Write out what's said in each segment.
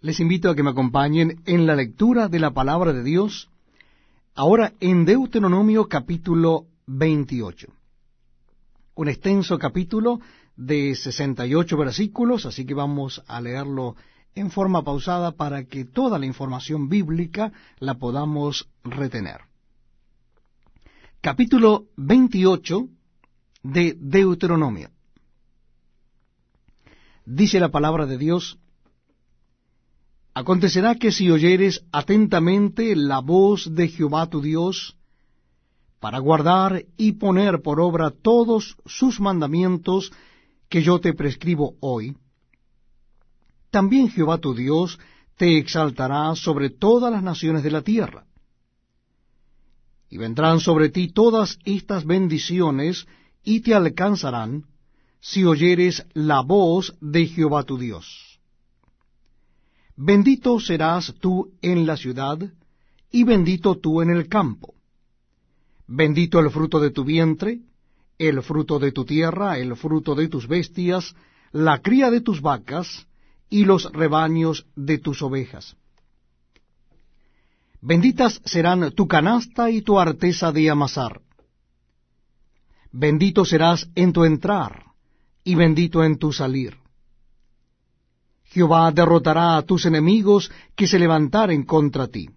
Les invito a que me acompañen en la lectura de la palabra de Dios, ahora en Deuteronomio capítulo 28. Un extenso capítulo de 68 versículos, así que vamos a leerlo en forma pausada para que toda la información bíblica la podamos retener. Capítulo 28 de Deuteronomio. Dice la palabra de Dios, Acontecerá que si oyeres atentamente la voz de Jehová tu Dios, para guardar y poner por obra todos sus mandamientos que yo te prescribo hoy, también Jehová tu Dios te exaltará sobre todas las naciones de la tierra. Y vendrán sobre ti todas estas bendiciones y te alcanzarán si oyeres la voz de Jehová tu Dios. Bendito serás tú en la ciudad, y bendito tú en el campo. Bendito el fruto de tu vientre, el fruto de tu tierra, el fruto de tus bestias, la cría de tus vacas, y los rebaños de tus ovejas. Benditas serán tu canasta y tu arteza de amasar. Bendito serás en tu entrar, y bendito en tu salir Jehová derrotará a tus enemigos que se levantaren contra ti.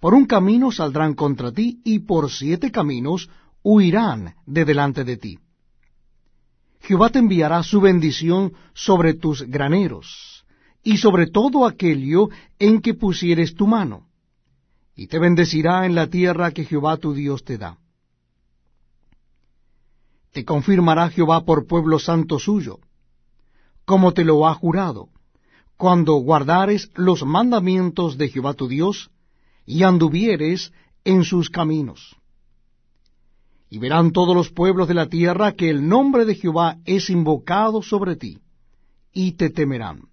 Por un camino saldrán contra ti, y por siete caminos huirán de delante de ti. Jehová te enviará su bendición sobre tus graneros, y sobre todo aquello en que pusieres tu mano, y te bendecirá en la tierra que Jehová tu Dios te da. Te confirmará Jehová por pueblo santo suyo, como te lo ha jurado, cuando guardares los mandamientos de Jehová tu Dios, y anduvieres en sus caminos. Y verán todos los pueblos de la tierra que el nombre de Jehová es invocado sobre ti, y te temerán.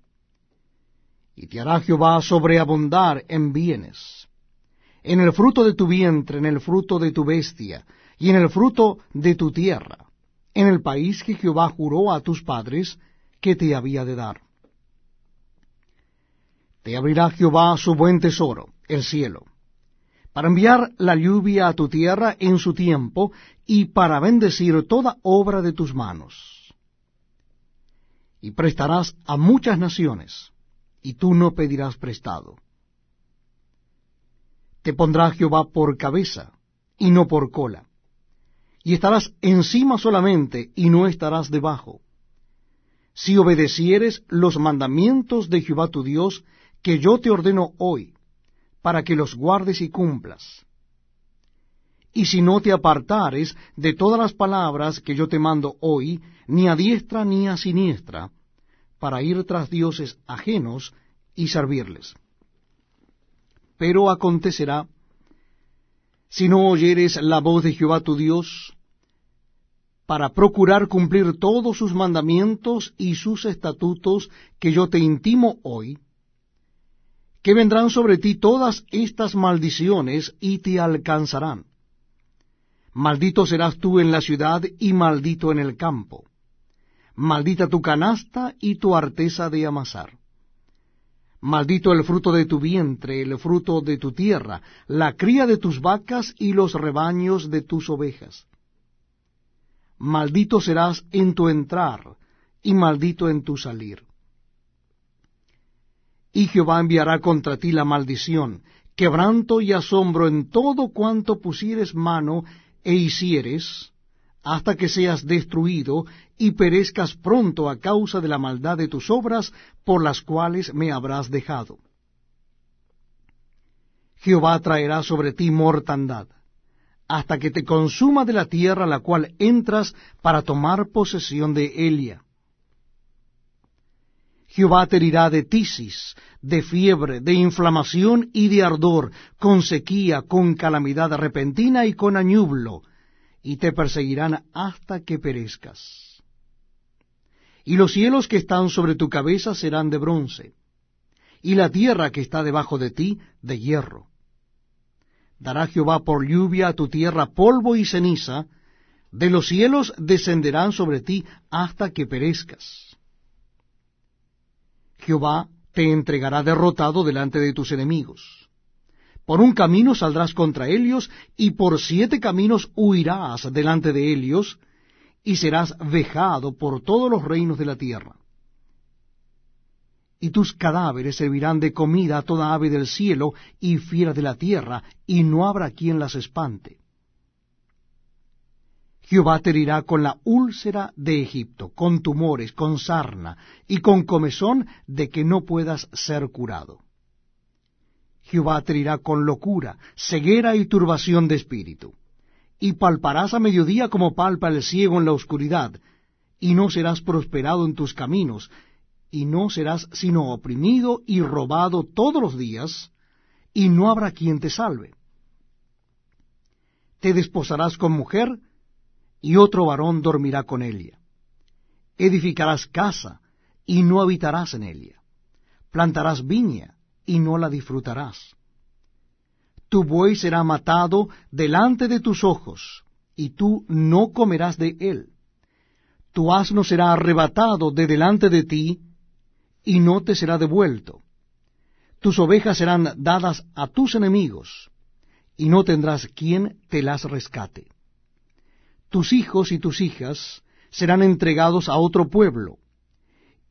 Y te hará Jehová sobreabundar en bienes, en el fruto de tu vientre, en el fruto de tu bestia, y en el fruto de tu tierra, en el país que Jehová juró a tus padres que te había de dar te abrirá Jehová su buen tesoro, el cielo, para enviar la lluvia a tu tierra en su tiempo y para bendecir toda obra de tus manos. Y prestarás a muchas naciones, y tú no pedirás prestado. Te pondrá Jehová por cabeza, y no por cola, y estarás encima solamente, y no estarás debajo. Si obedecieres los mandamientos de Jehová tu Dios, que yo te ordeno hoy, para que los guardes y cumplas. Y si no te apartares de todas las palabras que yo te mando hoy, ni a diestra ni a siniestra, para ir tras dioses ajenos y servirles. Pero acontecerá, si no oyeres la voz de Jehová tu Dios, para procurar cumplir todos sus mandamientos y sus estatutos que yo te intimo hoy, que vendrán sobre ti todas estas maldiciones y te alcanzarán. Maldito serás tú en la ciudad y maldito en el campo. Maldita tu canasta y tu arteza de amasar. Maldito el fruto de tu vientre, el fruto de tu tierra, la cría de tus vacas y los rebaños de tus ovejas. Maldito serás en tu entrar y maldito en tu salir y Jehová enviará contra ti la maldición, quebranto y asombro en todo cuanto pusieres mano e hicieres, hasta que seas destruido y perezcas pronto a causa de la maldad de tus obras por las cuales me habrás dejado. Jehová traerá sobre ti mortandad, hasta que te consuma de la tierra la cual entras para tomar posesión de Elia Jehová te herirá de tisis, de fiebre, de inflamación y de ardor, con sequía, con calamidad repentina y con añublo, y te perseguirán hasta que perezcas. Y los cielos que están sobre tu cabeza serán de bronce, y la tierra que está debajo de ti de hierro. Dará Jehová por lluvia a tu tierra polvo y ceniza, de los cielos descenderán sobre ti hasta que perezcas. Jehová te entregará derrotado delante de tus enemigos. Por un camino saldrás contra ellos, y por siete caminos huirás delante de ellos, y serás vejado por todos los reinos de la tierra. Y tus cadáveres servirán de comida a toda ave del cielo y fiera de la tierra, y no habrá quien las espante. Jehová te herirá con la úlcera de Egipto, con tumores, con sarna y con comezón de que no puedas ser curado. Jehová te herirá con locura, ceguera y turbación de espíritu. Y palparás a mediodía como palpa el ciego en la oscuridad, y no serás prosperado en tus caminos, y no serás sino oprimido y robado todos los días, y no habrá quien te salve. Te desposarás con mujer, y otro varón dormirá con ella. Edificarás casa, y no habitarás en ella. Plantarás viña, y no la disfrutarás. Tu buey será matado delante de tus ojos, y tú no comerás de él. Tu asno será arrebatado de delante de ti, y no te será devuelto. Tus ovejas serán dadas a tus enemigos, y no tendrás quien te las rescate tus hijos y tus hijas serán entregados a otro pueblo,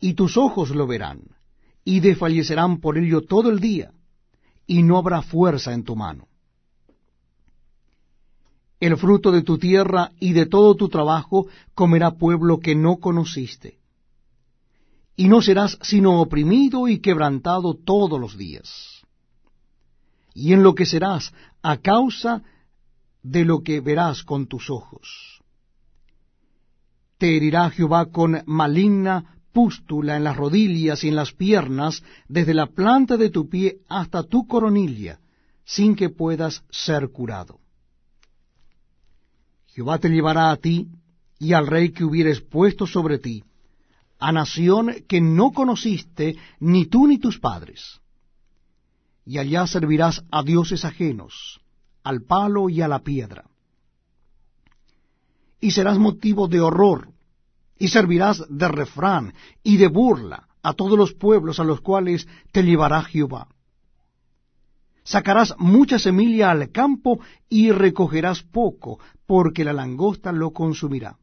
y tus ojos lo verán, y desfallecerán por ello todo el día, y no habrá fuerza en tu mano. El fruto de tu tierra y de todo tu trabajo comerá pueblo que no conociste, y no serás sino oprimido y quebrantado todos los días. Y enloquecerás a causa de lo que verás con tus ojos te herirá Jehová con maligna pústula en las rodillas y en las piernas, desde la planta de tu pie hasta tu coronilla, sin que puedas ser curado. Jehová te llevará a ti y al rey que hubieres puesto sobre ti, a nación que no conociste ni tú ni tus padres. Y allá servirás a dioses ajenos, al palo y a la piedra y serás motivo de horror, y servirás de refrán y de burla a todos los pueblos a los cuales te llevará Jehová. Sacarás mucha semilla al campo y recogerás poco, porque la langosta lo consumirá.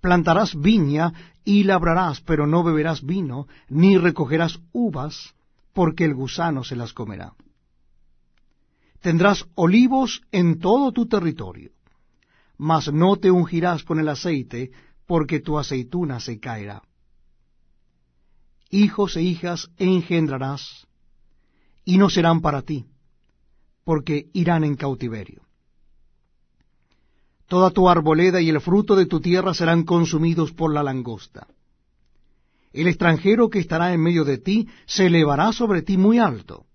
Plantarás viña y labrarás, pero no beberás vino, ni recogerás uvas, porque el gusano se las comerá. Tendrás olivos en todo tu territorio mas no te ungirás con el aceite, porque tu aceituna se caerá. Hijos e hijas engendrarás, y no serán para ti, porque irán en cautiverio. Toda tu arboleda y el fruto de tu tierra serán consumidos por la langosta. El extranjero que estará en medio de ti se elevará sobre ti muy alto,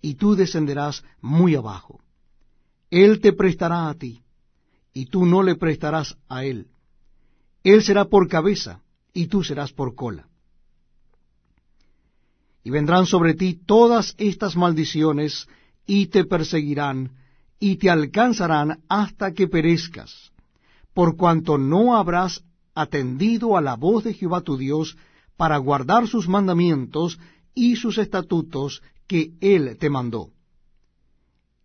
y tú descenderás muy abajo. Él te prestará a ti y tú no le prestarás a él. Él será por cabeza, y tú serás por cola. Y vendrán sobre ti todas estas maldiciones, y te perseguirán, y te alcanzarán hasta que perezcas, por cuanto no habrás atendido a la voz de Jehová tu Dios para guardar sus mandamientos y sus estatutos que él te mandó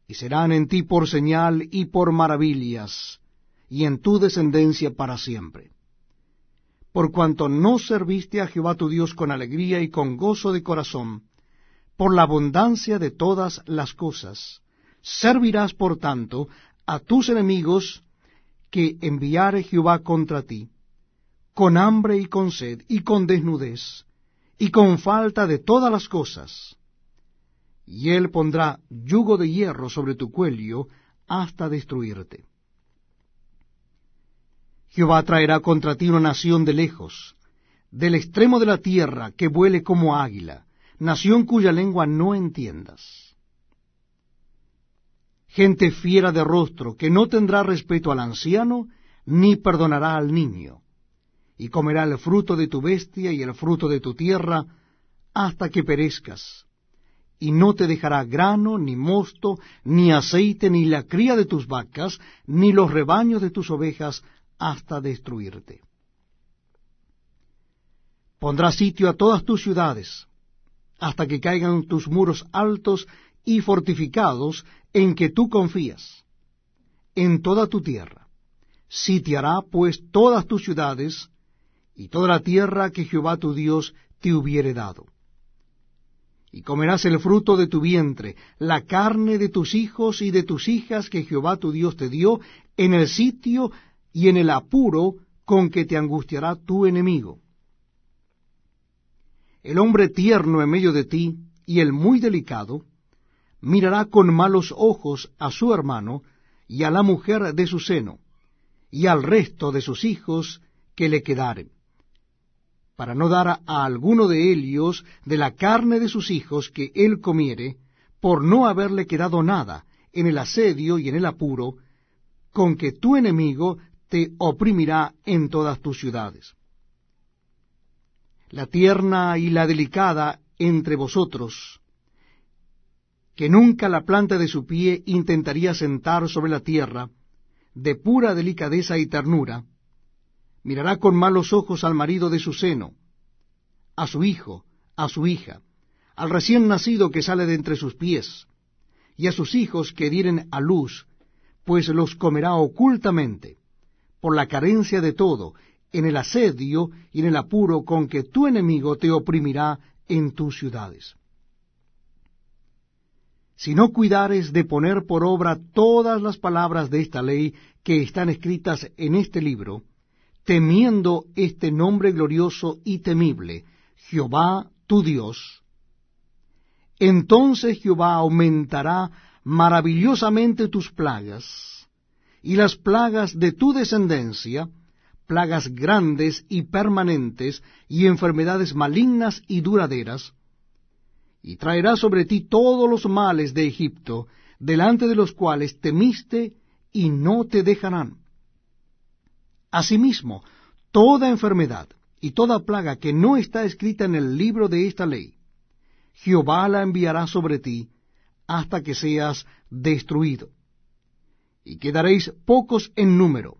y serán en ti por señal y por maravillas, y en tu descendencia para siempre. Por cuanto no serviste a Jehová tu Dios con alegría y con gozo de corazón, por la abundancia de todas las cosas, servirás por tanto a tus enemigos que enviare Jehová contra ti, con hambre y con sed, y con desnudez, y con falta de todas las cosas, y él pondrá yugo de hierro sobre tu cuello hasta destruirte. Jehová traerá contra ti una nación de lejos, del extremo de la tierra, que vuele como águila, nación cuya lengua no entiendas. Gente fiera de rostro, que no tendrá respeto al anciano, ni perdonará al niño, y comerá el fruto de tu bestia y el fruto de tu tierra, hasta que perezcas y no te dejará grano, ni mosto, ni aceite, ni la cría de tus vacas, ni los rebaños de tus ovejas, hasta destruirte. Pondrá sitio a todas tus ciudades, hasta que caigan tus muros altos y fortificados en que tú confías, en toda tu tierra. Sitiará pues todas tus ciudades y toda la tierra que Jehová tu Dios te hubiere dado. Y comerás el fruto de tu vientre, la carne de tus hijos y de tus hijas que Jehová tu Dios te dio, en el sitio y en el apuro con que te angustiará tu enemigo. El hombre tierno en medio de ti y el muy delicado, mirará con malos ojos a su hermano y a la mujer de su seno, y al resto de sus hijos que le quedaren, para no dar a alguno de ellos de la carne de sus hijos que él comiere, por no haberle quedado nada en el asedio y en el apuro, con que tu enemigo te oprimirá en todas tus ciudades. La tierna y la delicada entre vosotros, que nunca la planta de su pie intentaría sentar sobre la tierra, de pura delicadeza y ternura, mirará con malos ojos al marido de su seno, a su hijo, a su hija, al recién nacido que sale de entre sus pies, y a sus hijos que dieren a luz, pues los comerá ocultamente, por la carencia de todo, en el asedio y en el apuro con que tu enemigo te oprimirá en tus ciudades. Si no cuidares de poner por obra todas las palabras de esta ley que están escritas en este libro, temiendo este nombre glorioso y temible, Jehová tu Dios, entonces Jehová aumentará maravillosamente tus plagas, y las plagas de tu descendencia, plagas grandes y permanentes, y enfermedades malignas y duraderas, y traerá sobre ti todos los males de Egipto, delante de los cuales temiste, y no te dejarán. Asimismo, toda enfermedad y toda plaga que no está escrita en el libro de esta ley, Jehová la enviará sobre ti hasta que seas destruido. Y quedaréis pocos en número,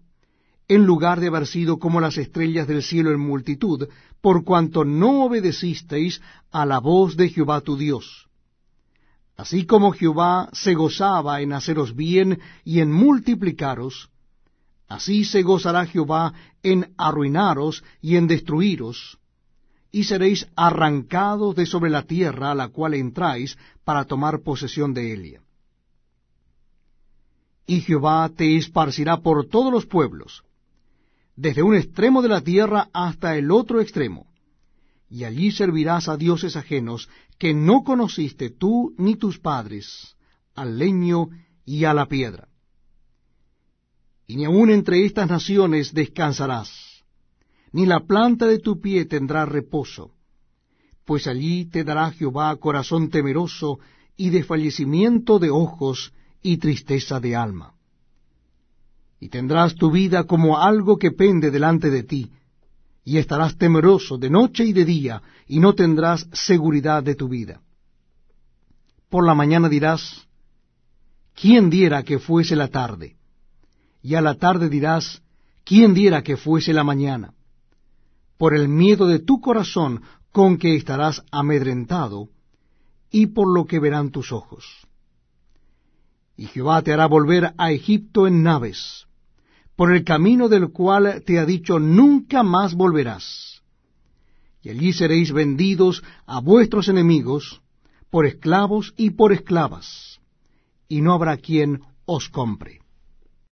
en lugar de haber sido como las estrellas del cielo en multitud, por cuanto no obedecisteis a la voz de Jehová tu Dios. Así como Jehová se gozaba en haceros bien y en multiplicaros, así se gozará Jehová en arruinaros y en destruiros, y seréis arrancados de sobre la tierra a la cual entráis para tomar posesión de ella. Y Jehová te esparcirá por todos los pueblos, desde un extremo de la tierra hasta el otro extremo, y allí servirás a dioses ajenos que no conociste tú ni tus padres, al leño y a la piedra. Y ni aun entre estas naciones descansarás, ni la planta de tu pie tendrá reposo, pues allí te dará Jehová corazón temeroso y desfallecimiento de ojos y tristeza de alma y tendrás tu vida como algo que pende delante de ti, y estarás temeroso de noche y de día, y no tendrás seguridad de tu vida. Por la mañana dirás, ¿quién diera que fuese la tarde? Y a la tarde dirás, ¿quién diera que fuese la mañana? Por el miedo de tu corazón con que estarás amedrentado, y por lo que verán tus ojos. Y Jehová te hará volver a Egipto en naves, por el camino del cual te ha dicho, nunca más volverás. Y allí seréis vendidos a vuestros enemigos, por esclavos y por esclavas, y no habrá quien os compre.